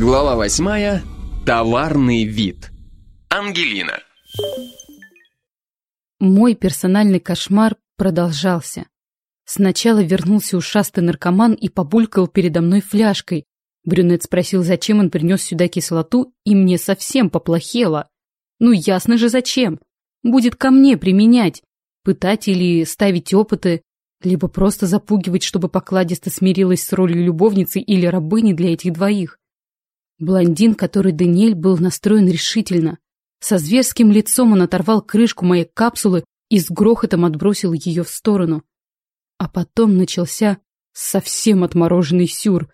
Глава восьмая. Товарный вид. Ангелина. Мой персональный кошмар продолжался. Сначала вернулся ушастый наркоман и побулькал передо мной фляжкой. Брюнет спросил, зачем он принес сюда кислоту, и мне совсем поплохело. Ну, ясно же, зачем. Будет ко мне применять. Пытать или ставить опыты, либо просто запугивать, чтобы покладисто смирилась с ролью любовницы или рабыни для этих двоих. Блондин, который Даниэль, был настроен решительно. Со зверским лицом он оторвал крышку моей капсулы и с грохотом отбросил ее в сторону. А потом начался совсем отмороженный сюр.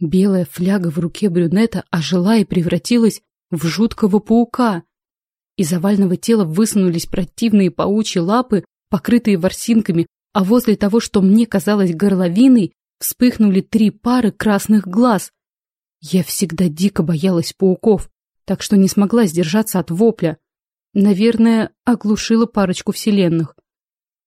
Белая фляга в руке брюнета ожила и превратилась в жуткого паука. Из овального тела высунулись противные паучьи лапы, покрытые ворсинками, а возле того, что мне казалось горловиной, вспыхнули три пары красных глаз. Я всегда дико боялась пауков, так что не смогла сдержаться от вопля. Наверное, оглушила парочку вселенных.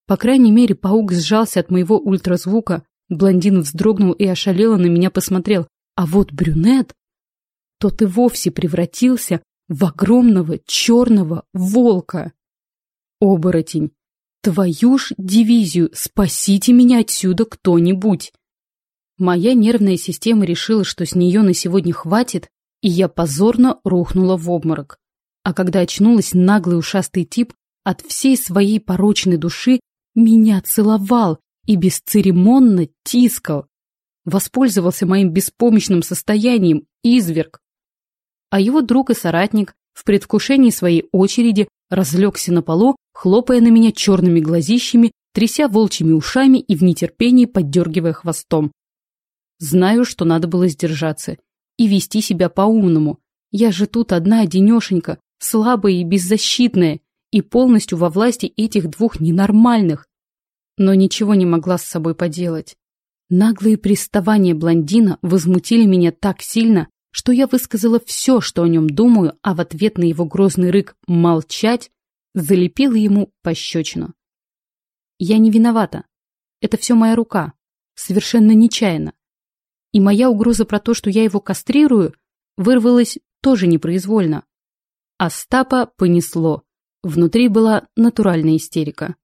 По крайней мере, паук сжался от моего ультразвука, блондин вздрогнул и ошалело на меня посмотрел. А вот брюнет, тот и вовсе превратился в огромного черного волка. Оборотень. Твою ж дивизию, спасите меня отсюда кто-нибудь. Моя нервная система решила, что с нее на сегодня хватит, и я позорно рухнула в обморок. А когда очнулась, наглый ушастый тип от всей своей порочной души меня целовал и бесцеремонно тискал. Воспользовался моим беспомощным состоянием, изверг. А его друг и соратник в предвкушении своей очереди разлегся на полу, хлопая на меня черными глазищами, тряся волчьими ушами и в нетерпении поддергивая хвостом. Знаю, что надо было сдержаться и вести себя по-умному. Я же тут одна одинешенька, слабая и беззащитная, и полностью во власти этих двух ненормальных. Но ничего не могла с собой поделать. Наглые приставания блондина возмутили меня так сильно, что я высказала все, что о нем думаю, а в ответ на его грозный рык «молчать» залепила ему пощечину. Я не виновата. Это все моя рука. Совершенно нечаянно. И моя угроза про то, что я его кастрирую, вырвалась тоже непроизвольно. Остапа понесло. Внутри была натуральная истерика.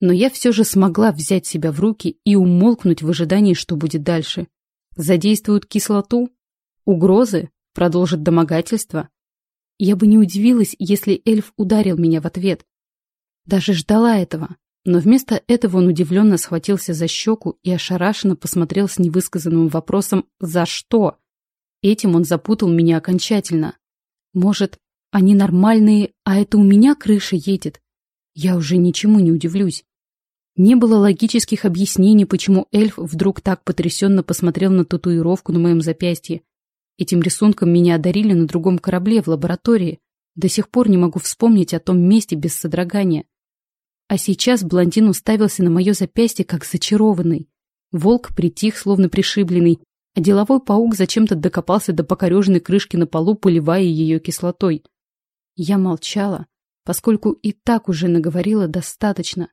Но я все же смогла взять себя в руки и умолкнуть в ожидании, что будет дальше. Задействуют кислоту? Угрозы? Продолжат домогательство? Я бы не удивилась, если эльф ударил меня в ответ. Даже ждала этого. Но вместо этого он удивленно схватился за щеку и ошарашенно посмотрел с невысказанным вопросом «За что?». Этим он запутал меня окончательно. Может, они нормальные, а это у меня крыша едет? Я уже ничему не удивлюсь. Не было логических объяснений, почему эльф вдруг так потрясенно посмотрел на татуировку на моем запястье. Этим рисунком меня одарили на другом корабле в лаборатории. До сих пор не могу вспомнить о том месте без содрогания. А сейчас блондин уставился на мое запястье, как зачарованный. Волк притих, словно пришибленный, а деловой паук зачем-то докопался до покореженной крышки на полу, поливая ее кислотой. Я молчала, поскольку и так уже наговорила достаточно.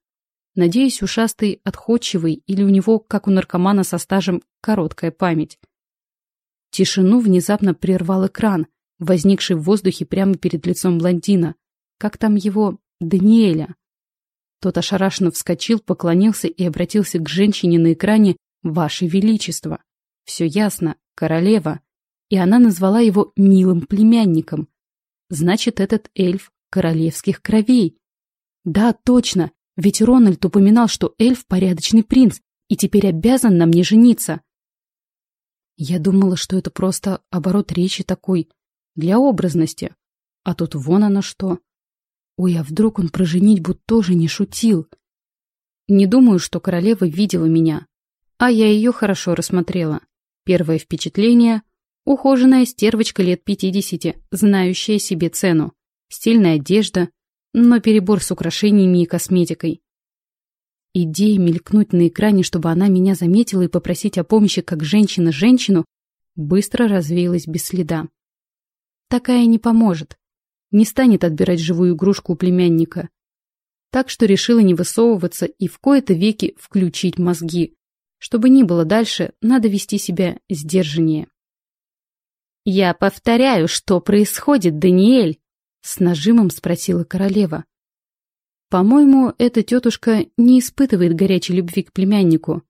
Надеюсь, ушастый отходчивый или у него, как у наркомана со стажем, короткая память. Тишину внезапно прервал экран, возникший в воздухе прямо перед лицом блондина. Как там его? Даниэля. Тот ошарашенно вскочил, поклонился и обратился к женщине на экране «Ваше Величество». Все ясно, королева. И она назвала его милым племянником. Значит, этот эльф королевских кровей. Да, точно, ведь Рональд упоминал, что эльф порядочный принц и теперь обязан на мне жениться. Я думала, что это просто оборот речи такой, для образности. А тут вон оно что. Ой, а вдруг он про женитьбу тоже не шутил? Не думаю, что королева видела меня. А я ее хорошо рассмотрела. Первое впечатление — ухоженная стервочка лет пятидесяти, знающая себе цену. Стильная одежда, но перебор с украшениями и косметикой. Идея мелькнуть на экране, чтобы она меня заметила и попросить о помощи как женщина женщину, быстро развеялась без следа. Такая не поможет не станет отбирать живую игрушку у племянника. Так что решила не высовываться и в кои-то веки включить мозги. Чтобы ни было дальше, надо вести себя сдержаннее. «Я повторяю, что происходит, Даниэль?» — с нажимом спросила королева. По-моему, эта тетушка не испытывает горячей любви к племяннику,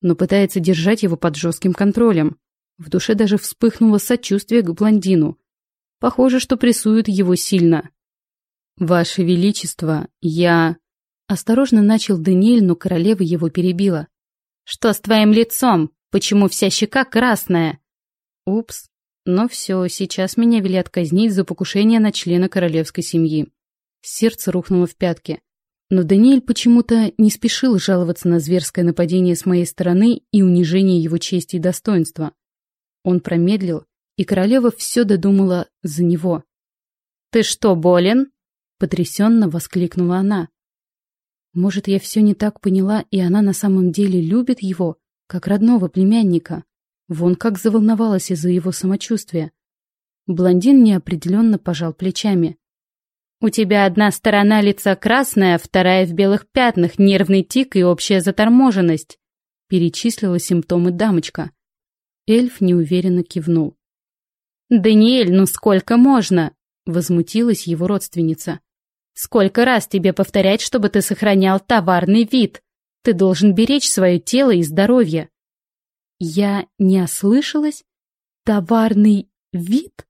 но пытается держать его под жестким контролем. В душе даже вспыхнуло сочувствие к блондину. Похоже, что прессуют его сильно. «Ваше Величество, я...» Осторожно начал Даниэль, но королева его перебила. «Что с твоим лицом? Почему вся щека красная?» «Упс, но все, сейчас меня велят казнить за покушение на члена королевской семьи. Сердце рухнуло в пятки. Но Даниэль почему-то не спешил жаловаться на зверское нападение с моей стороны и унижение его чести и достоинства. Он промедлил, и королева все додумала за него. «Ты что, болен?» — потрясенно воскликнула она. «Может, я все не так поняла, и она на самом деле любит его, как родного племянника?» Вон как заволновалась из-за его самочувствия. Блондин неопределенно пожал плечами. «У тебя одна сторона лица красная, вторая в белых пятнах, нервный тик и общая заторможенность», перечислила симптомы дамочка. Эльф неуверенно кивнул. «Даниэль, ну сколько можно?» возмутилась его родственница. «Сколько раз тебе повторять, чтобы ты сохранял товарный вид? Ты должен беречь свое тело и здоровье». Я не ослышалась? Товарный вид?